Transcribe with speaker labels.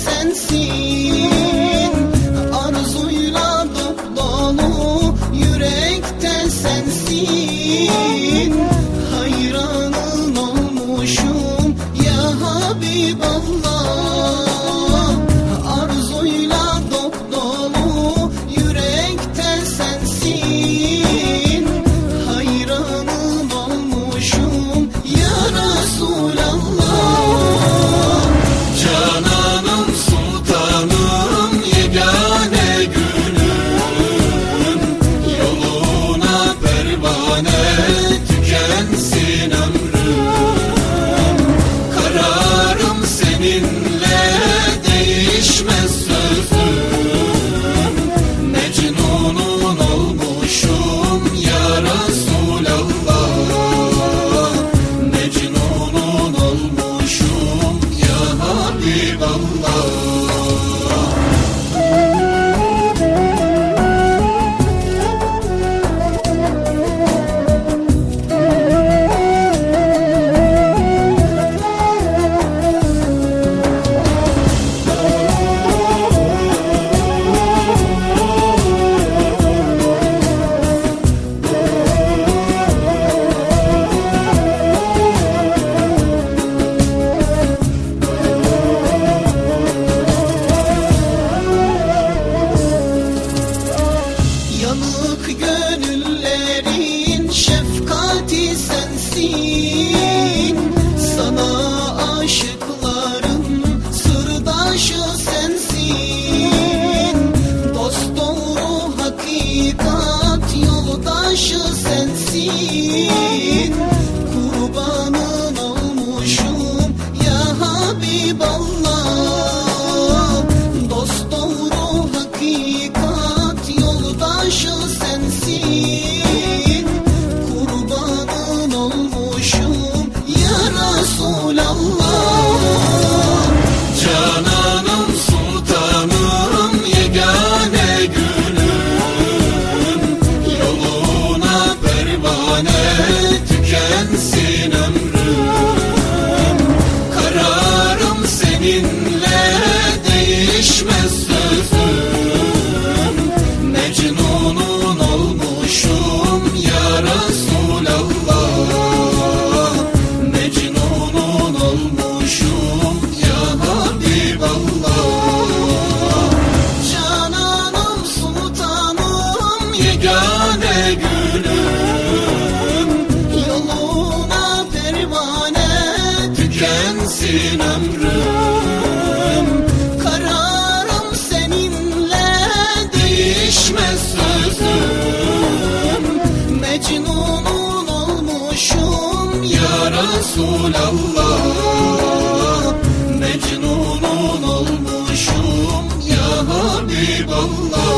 Speaker 1: sense. değişmez sözüm. Resulallah Mecnunun olmuşum ya Habiballah